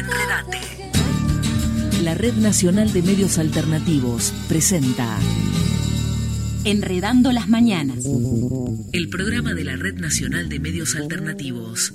Enredate. La Red Nacional de Medios Alternativos presenta Enredando las Mañanas. el programa de la Red Nacional de Medios Alternativos.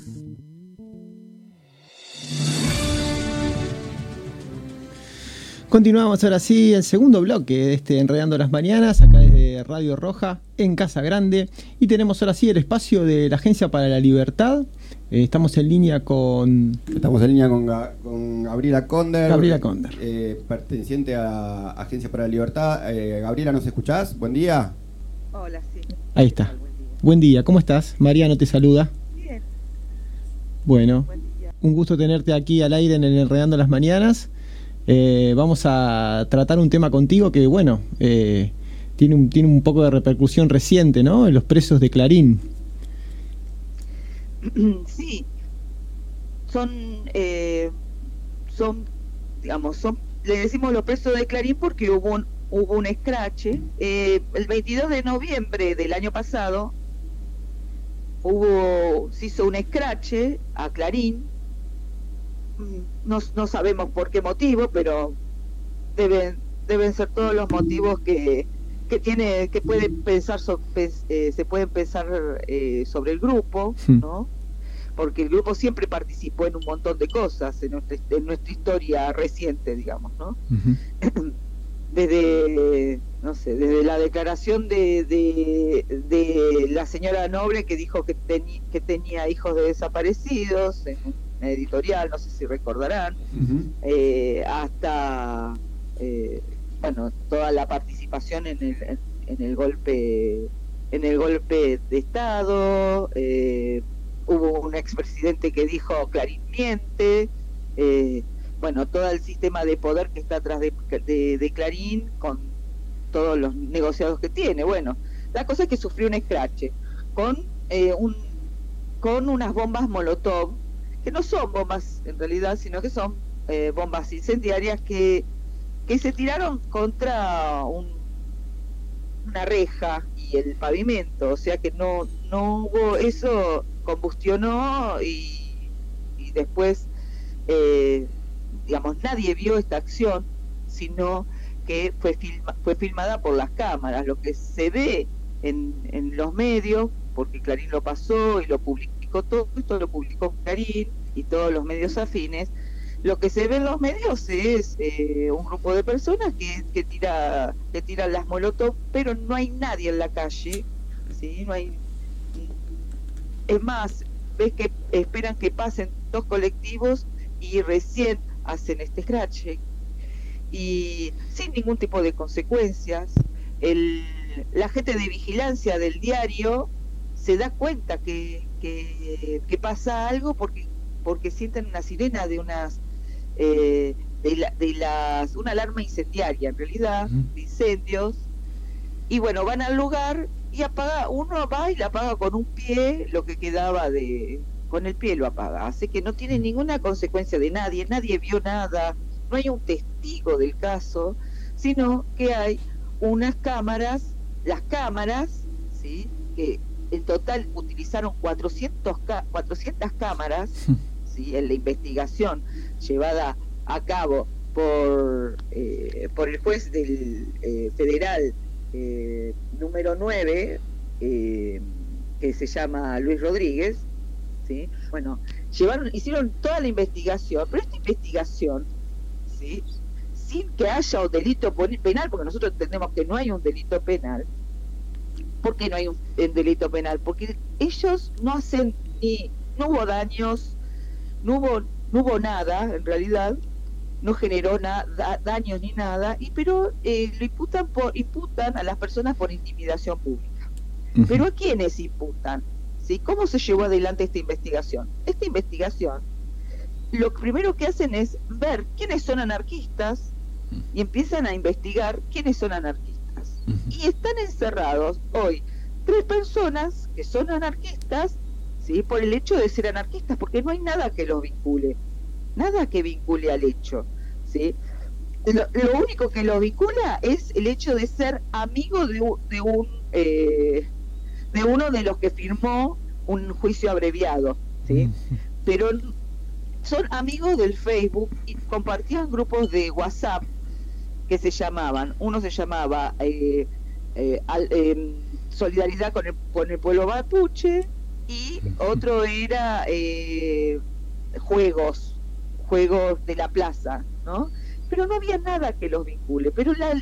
Continuamos ahora sí el segundo bloque de este Enredando las Mañanas, acá desde Radio Roja, en Casa Grande. Y tenemos ahora sí el espacio de la Agencia para la Libertad. Eh, estamos en línea con Estamos en línea con, Ga- con Gabriela Conder. Gabriela Conder. eh, perteneciente a Agencia para la Libertad. Eh, Gabriela, ¿nos escuchás? Buen día. Hola, sí. Ahí está. Buen día. Buen día, ¿cómo estás? Mariano te saluda. Bien, Bueno, buen día. un gusto tenerte aquí al aire en el Enredando las Mañanas. Eh, vamos a tratar un tema contigo que, bueno, eh, tiene, un, tiene un poco de repercusión reciente, ¿no? En los presos de Clarín. Sí, son, eh, son, digamos, son, le decimos los presos de Clarín porque hubo un, hubo un escrache. Eh, el 22 de noviembre del año pasado hubo, se hizo un escrache a Clarín. Mm, No, no sabemos por qué motivo, pero deben, deben ser todos los motivos que, que tiene, que puede pensar, so- eh, se pueden pensar eh, sobre el grupo. ¿no? Porque el grupo siempre participó en un montón de cosas en nuestra, en nuestra historia reciente, digamos, ¿no? desde no sé desde la declaración de, de, de la señora Noble que dijo que, que tenía hijos de desaparecidos en una editorial no sé si recordarán eh, hasta eh, bueno toda la participación en el en, en el golpe en el golpe de estado eh, hubo un expresidente que dijo Clarín miente eh, bueno todo el sistema de poder que está atrás de, de- Clarín con todos los negociados que tiene. Bueno la cosa es que sufrió un escrache con eh, un con unas bombas Molotov que no son bombas en realidad sino que son eh, bombas incendiarias que que se tiraron contra un, una reja y el pavimento, o sea que no no hubo eso combustionó y, y después eh, digamos nadie vio esta acción sino que fue filma- fue filmada por las cámaras. Lo que se ve en, en los medios porque Clarín lo pasó y lo publicó todo esto lo publicó Clarín y todos los medios afines lo que se ve en los medios es eh, un grupo de personas que, que tira que tiran las molotov pero no hay nadie en la calle sí no hay es más ves que esperan que pasen dos colectivos y recién hacen este scratch y sin ningún tipo de consecuencias el la gente de vigilancia del diario se da cuenta que, que, que pasa algo porque porque sienten una sirena de unas eh, de, la- de las una alarma incendiaria en realidad de incendios. Y bueno van al lugar y apaga uno va y la apaga con un pie lo que quedaba de con el pie lo apaga así que no tiene ninguna consecuencia de nadie nadie vio nada no hay un testigo del caso sino que hay unas cámaras las cámaras sí que en total utilizaron 400 ca- 400 cámaras ¿sí? en la investigación llevada a cabo por, eh, por el juez del eh, federal eh, número 9, eh, que se llama Luis Rodríguez, ¿sí? bueno, llevaron, hicieron toda la investigación, pero esta investigación, ¿sí? sin que haya un delito penal, porque nosotros entendemos que no hay un delito penal, ¿por qué no hay un, un delito penal? Porque ellos no hacen ni, no hubo daños, no hubo, no hubo nada en realidad, no generó na- da- daños ni nada, y pero eh, lo imputan por, imputan a las personas por intimidación pública. Pero ¿a quiénes imputan? ¿Sí? ¿Cómo se llevó adelante esta investigación? Esta investigación, lo primero que hacen es ver quiénes son anarquistas y empiezan a investigar quiénes son anarquistas. Y están encerrados hoy tres personas que son anarquistas, ¿sí? Por el hecho de ser anarquistas, porque no hay nada que los vincule, nada que vincule al hecho, ¿sí? Lo, lo único que los vincula es el hecho de ser amigo de, un- de un eh, de uno de los que firmó un juicio abreviado, ¿sí? Pero son amigos del Facebook y compartían grupos de WhatsApp que se llamaban, uno se llamaba eh, eh, em, Solidaridad con el, con el pueblo mapuche y otro era eh, juegos, juegos de la plaza, ¿no? Pero no había nada que los vincule, pero la,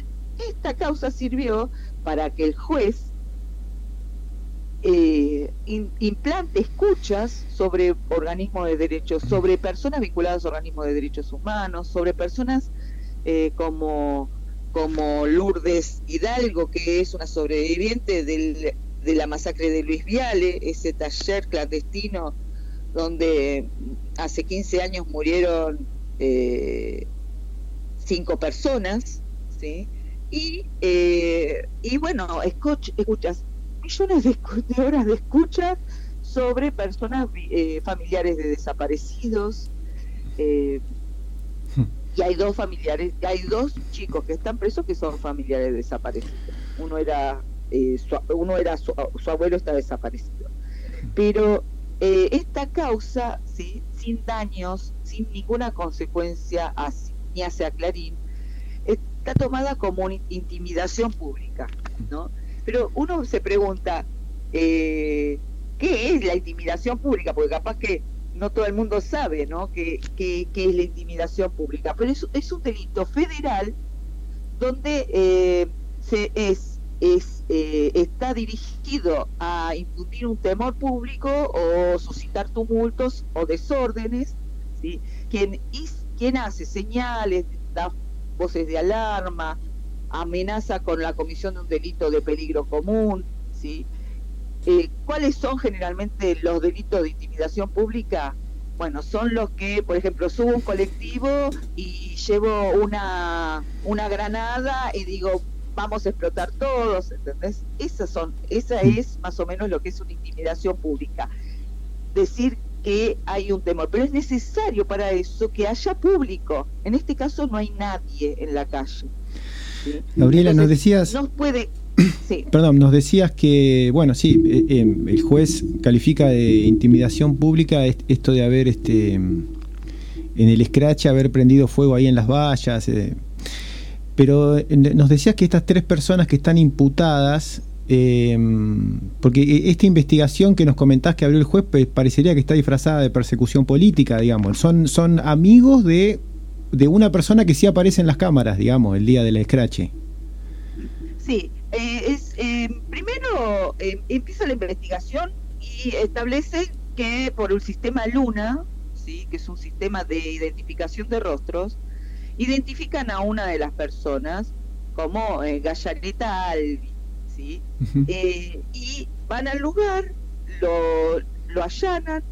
esta causa sirvió para que el juez eh, implante escuchas sobre organismos de derechos, sobre personas vinculadas a organismos de derechos humanos, sobre personas eh, como, como Lourdes Hidalgo, que es una sobreviviente del, de la masacre de Luis Viale, ese taller clandestino donde hace 15 años murieron eh, cinco personas, ¿sí? Y, eh, y bueno, escuchas millones de, horas de escucha sobre personas eh, familiares de desaparecidos. Eh, y hay dos familiares, hay dos chicos que están presos que son familiares de desaparecidos. Uno era, eh, su, uno era su, abuelo está desaparecido. Pero esta causa, ¿sí? sin daños, sin ninguna consecuencia ni hacia Clarín, está tomada como una intimidación pública, ¿no? Pero uno se pregunta, eh, ¿qué es la intimidación pública? Porque capaz que no todo el mundo sabe, ¿no? ¿Qué, es la intimidación pública? Pero es, un delito federal donde eh, se es, es eh, está dirigido a infundir un temor público o suscitar tumultos o desórdenes, ¿sí? Quien, quien hace señales, da voces de alarma, amenaza con la comisión de un delito de peligro común, ¿sí? Eh, ¿Cuáles son generalmente los delitos de intimidación pública? Bueno, son los que, por ejemplo, subo un colectivo y llevo una, una granada y digo, vamos a explotar todos, ¿entendés? Esas son, esa mm. es más o menos lo que es una intimidación pública. Decir que hay un temor, pero es necesario para eso que haya público. En este caso no hay nadie en la calle. Gabriela, nos decías... No puede... Perdón, nos decías que, bueno, sí, eh, eh, el juez califica de intimidación pública esto de haber, este, en el scratch, haber prendido fuego ahí en las vallas. Eh, pero nos decías que estas tres personas que están imputadas, porque esta investigación que nos comentás que abrió el juez pues, parecería que está disfrazada de persecución política, digamos. Son, son amigos de de una persona que sí aparece en las cámaras, digamos, el día del escrache. Sí, eh, es, eh, primero eh, empieza la investigación y establece que por el sistema Luna, ¿sí? que es un sistema de identificación de rostros, identifican a una de las personas como Gallareta Albi, ¿sí? y van al lugar, lo, lo allanan,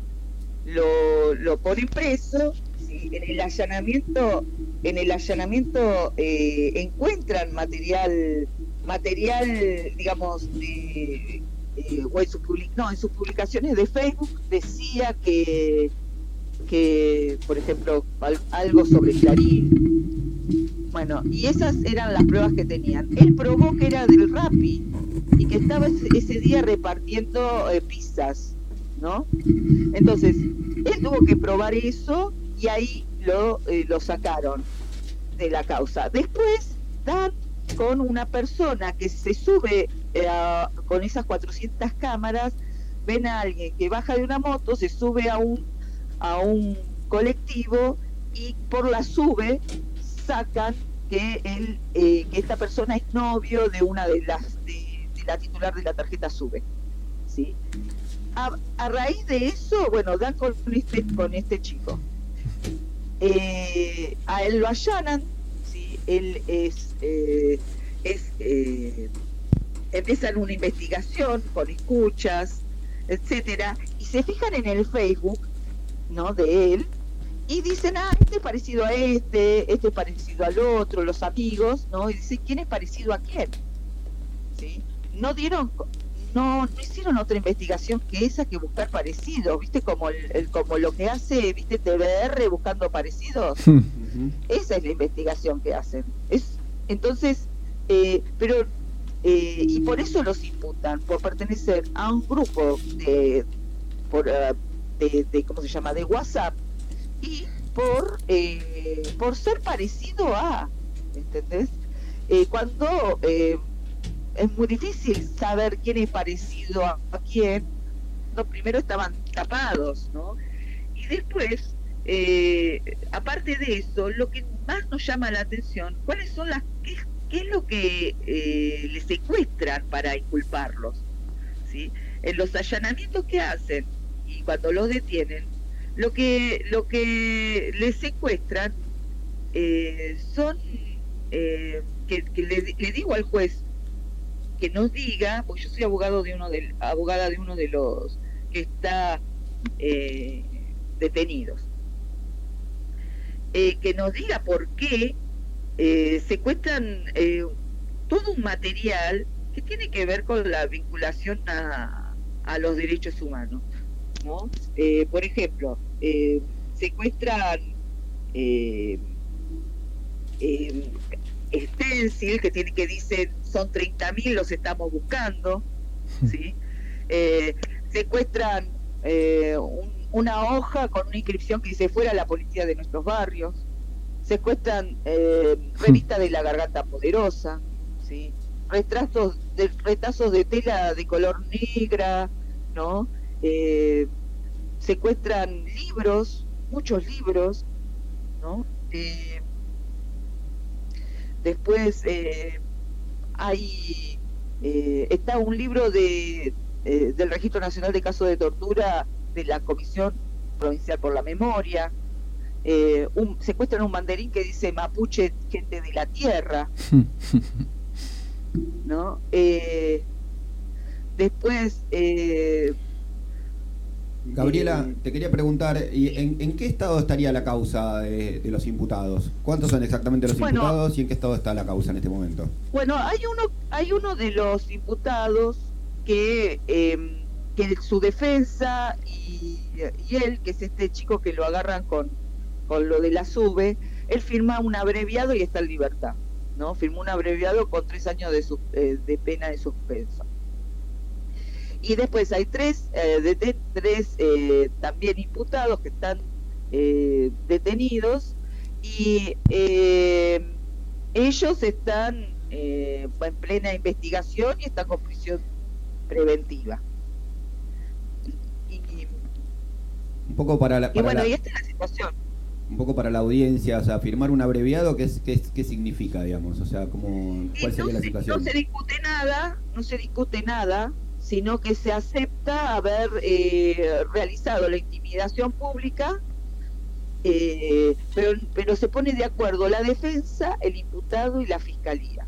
lo, lo ponen preso en el allanamiento, en el allanamiento eh, encuentran material, material, digamos, de, eh, o en, no, en sus publicaciones de Facebook decía que, que por ejemplo, algo sobre Clarín. Bueno, y esas eran las pruebas que tenían. Él probó que era del Rappi y que estaba ese, día repartiendo eh, pizzas, ¿no? Entonces, él tuvo que probar eso y ahí lo, eh, lo sacaron de la causa. Después dan con una persona que se sube eh, con esas 400 cámaras, ven a alguien que baja de una moto, se sube a un, a un colectivo y por la sube sacan que, él, eh, que esta persona es novio de una de las de, la titular de la tarjeta sube. ¿sí? A, raíz de eso, bueno, dan con este, con este chico eh, a él lo allanan, ¿sí? él es, eh, es empiezan una investigación con escuchas, etcétera, y se fijan en el Facebook, ¿no? De él y dicen, ah, este es parecido a este, este es parecido al otro, los amigos, ¿no? Y dicen, ¿quién es parecido a quién? ¿Sí? No dieron no, no hicieron otra investigación que esa que buscar parecidos, viste como el, como lo que hace, viste TBR buscando parecidos. esa es la investigación que hacen. Es entonces, eh, pero eh, y por eso los imputan por pertenecer a un grupo de, por, eh, de, cómo se llama de WhatsApp y por, eh, por ser parecido a, ¿entendés? Eh, cuando eh, es muy difícil saber quién es parecido a, quién, no, primero estaban tapados, ¿no? Y después, aparte de eso, lo que más nos llama la atención, ¿cuáles son las, qué, es lo que les secuestran para inculparlos? ¿sí? En los allanamientos que hacen y cuando los detienen, lo que, lo que les secuestran eh, son, eh, que, le, digo al juez que nos diga, pues yo soy abogado de uno de, abogada de uno de los que está eh, detenidos, que nos diga por qué secuestran todo un material que tiene que ver con la vinculación a, a los derechos humanos. ¿No? Eh, por ejemplo, eh, secuestran eh, eh, stencil que tiene que dicen son 30.000 los estamos buscando, ¿sí? secuestran una hoja con una inscripción que dice fuera la policía de nuestros barrios, secuestran revista de la garganta poderosa, ¿sí? retrasos de retazos de tela de color negra, ¿no? Eh, secuestran libros, muchos libros, ¿no? Eh, después eh, hay está un libro de del Registro Nacional de Casos de Tortura de la Comisión Provincial por la Memoria. Un, secuestran un banderín que dice Mapuche, gente de la tierra. ¿no? después Gabriela, eh, te quería preguntar, ¿en, en qué estado estaría la causa de, los imputados? ¿Cuántos son exactamente los imputados y en qué estado está la causa en este momento? Bueno, hay uno, hay uno de los imputados que, eh, que su defensa y, él, que es este chico que lo agarran con, con lo de la SUBE, él firma un abreviado y está en libertad, ¿no? Firmó un abreviado con tres años de, eh, de pena de suspenso y después hay tres, eh, de, tres eh, también imputados que están eh, detenidos y ellos están en plena investigación y están con prisión preventiva. Y, un poco para la... y bueno, y esta es la situación. Un poco para la audiencia, o sea, firmar un abreviado, ¿qué, es, qué, qué significa, digamos? O sea, ¿cómo, ¿cuál sería la situación? No se discute nada, no se discute nada, sino que se acepta haber eh, realizado la intimidación pública, eh, pero, se pone de acuerdo la defensa, el imputado y la fiscalía,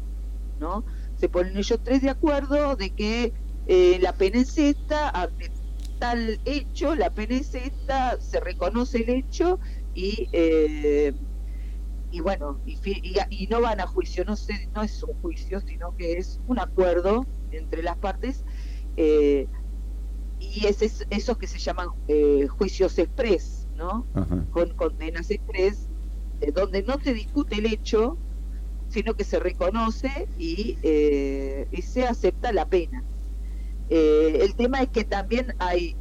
¿no? Se ponen ellos tres de acuerdo de que eh, la esta, ante tal hecho, la esta, se reconoce el hecho y y bueno, y, no van a juicio, no, no es un juicio, sino que es un acuerdo entre las partes eh, y es, esos que se llaman eh, juicios express, ¿no? Con condenas express, eh, donde no se discute el hecho, sino que se reconoce y, y se acepta la pena. el tema es que también hay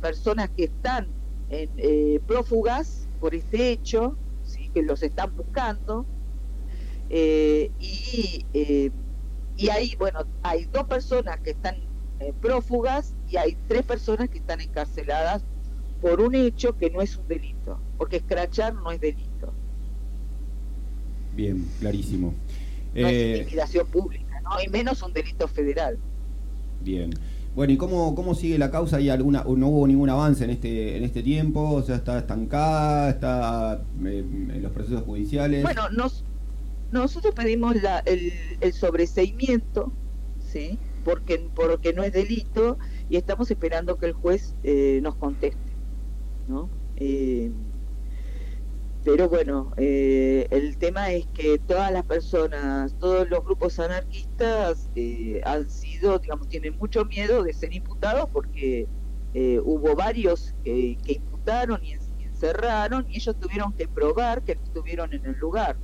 personas que están en, prófugas por este hecho, ¿sí? que los están buscando, y, y hay, bueno, hay dos personas que están eh, prófugas y hay tres personas que están encarceladas por un hecho que no es un delito, porque escrachar no es delito. Bien, clarísimo. No es eh, intimidación pública, ¿no? y menos un delito federal. Bien. Bueno, ¿y cómo, cómo sigue la causa? ¿Hay alguna, no hubo ningún avance en este, en este tiempo? O sea, ¿está estancada? ¿Está eh, en los procesos judiciales? Bueno, nos, nosotros pedimos la, el, el sobreseimiento, ¿sí? Porque, porque no es delito y estamos esperando que el juez eh, nos conteste. ¿no? Eh, pero bueno, eh, el tema es que todas las personas, todos los grupos anarquistas han sido, digamos, tienen mucho miedo de ser imputados porque hubo varios que imputaron y encerraron y ellos tuvieron que probar que estuvieron en el lugar.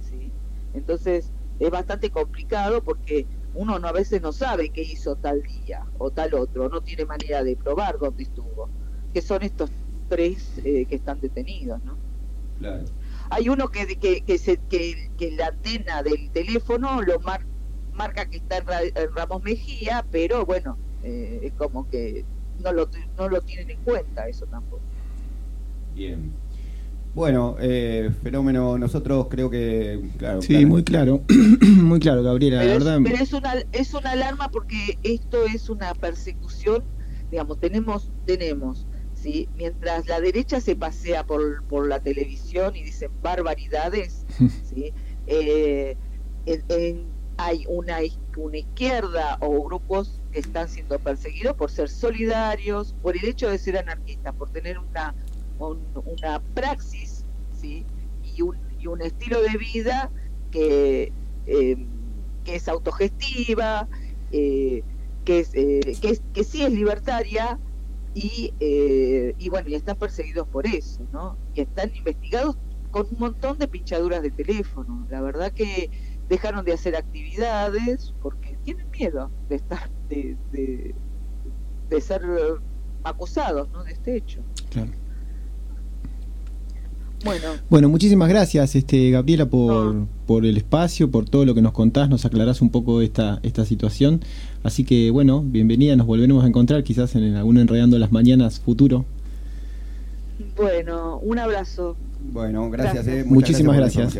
¿sí? Entonces es bastante complicado porque uno no, a veces no sabe qué hizo tal día o tal otro, no tiene manera de probar dónde estuvo, que son estos tres eh, que están detenidos, ¿no? Claro. Hay uno que, que, que, se, que, que la antena del teléfono lo marca que está en, Ramos Mejía, pero bueno, eh, es como que no lo, no lo tienen en cuenta eso tampoco. Bien. Bueno, eh, fenómeno, nosotros creo que, claro. Sí, muy claro, muy claro, Gabriela, pero la verdad. pero es una, es una alarma porque esto es una persecución, digamos, tenemos, tenemos, ¿sí? Mientras la derecha se pasea por, por la televisión y dicen barbaridades, ¿sí? Eh, hay una, una izquierda o grupos que están siendo perseguidos por ser solidarios, por el hecho de ser anarquistas, por tener una una praxis ¿sí? y, un, y un estilo de vida que, em, que es autogestiva, eh, que, es, eh, que, sí es libertaria y, eh, y bueno, y están perseguidos por eso, ¿no? Y están investigados con un montón de pinchaduras de teléfono. La verdad que dejaron de hacer actividades porque tienen miedo de estar de, de, de ser acusados ¿no? de este hecho. Claro. Bueno. bueno, muchísimas gracias, este, Gabriela, por, por el espacio, por todo lo que nos contás, nos aclarás un poco esta, esta situación. Así que, bueno, bienvenida, nos volveremos a encontrar quizás en algún Enredando las Mañanas futuro. Bueno, un abrazo. Bueno, gracias. Eh, muchísimas gracias.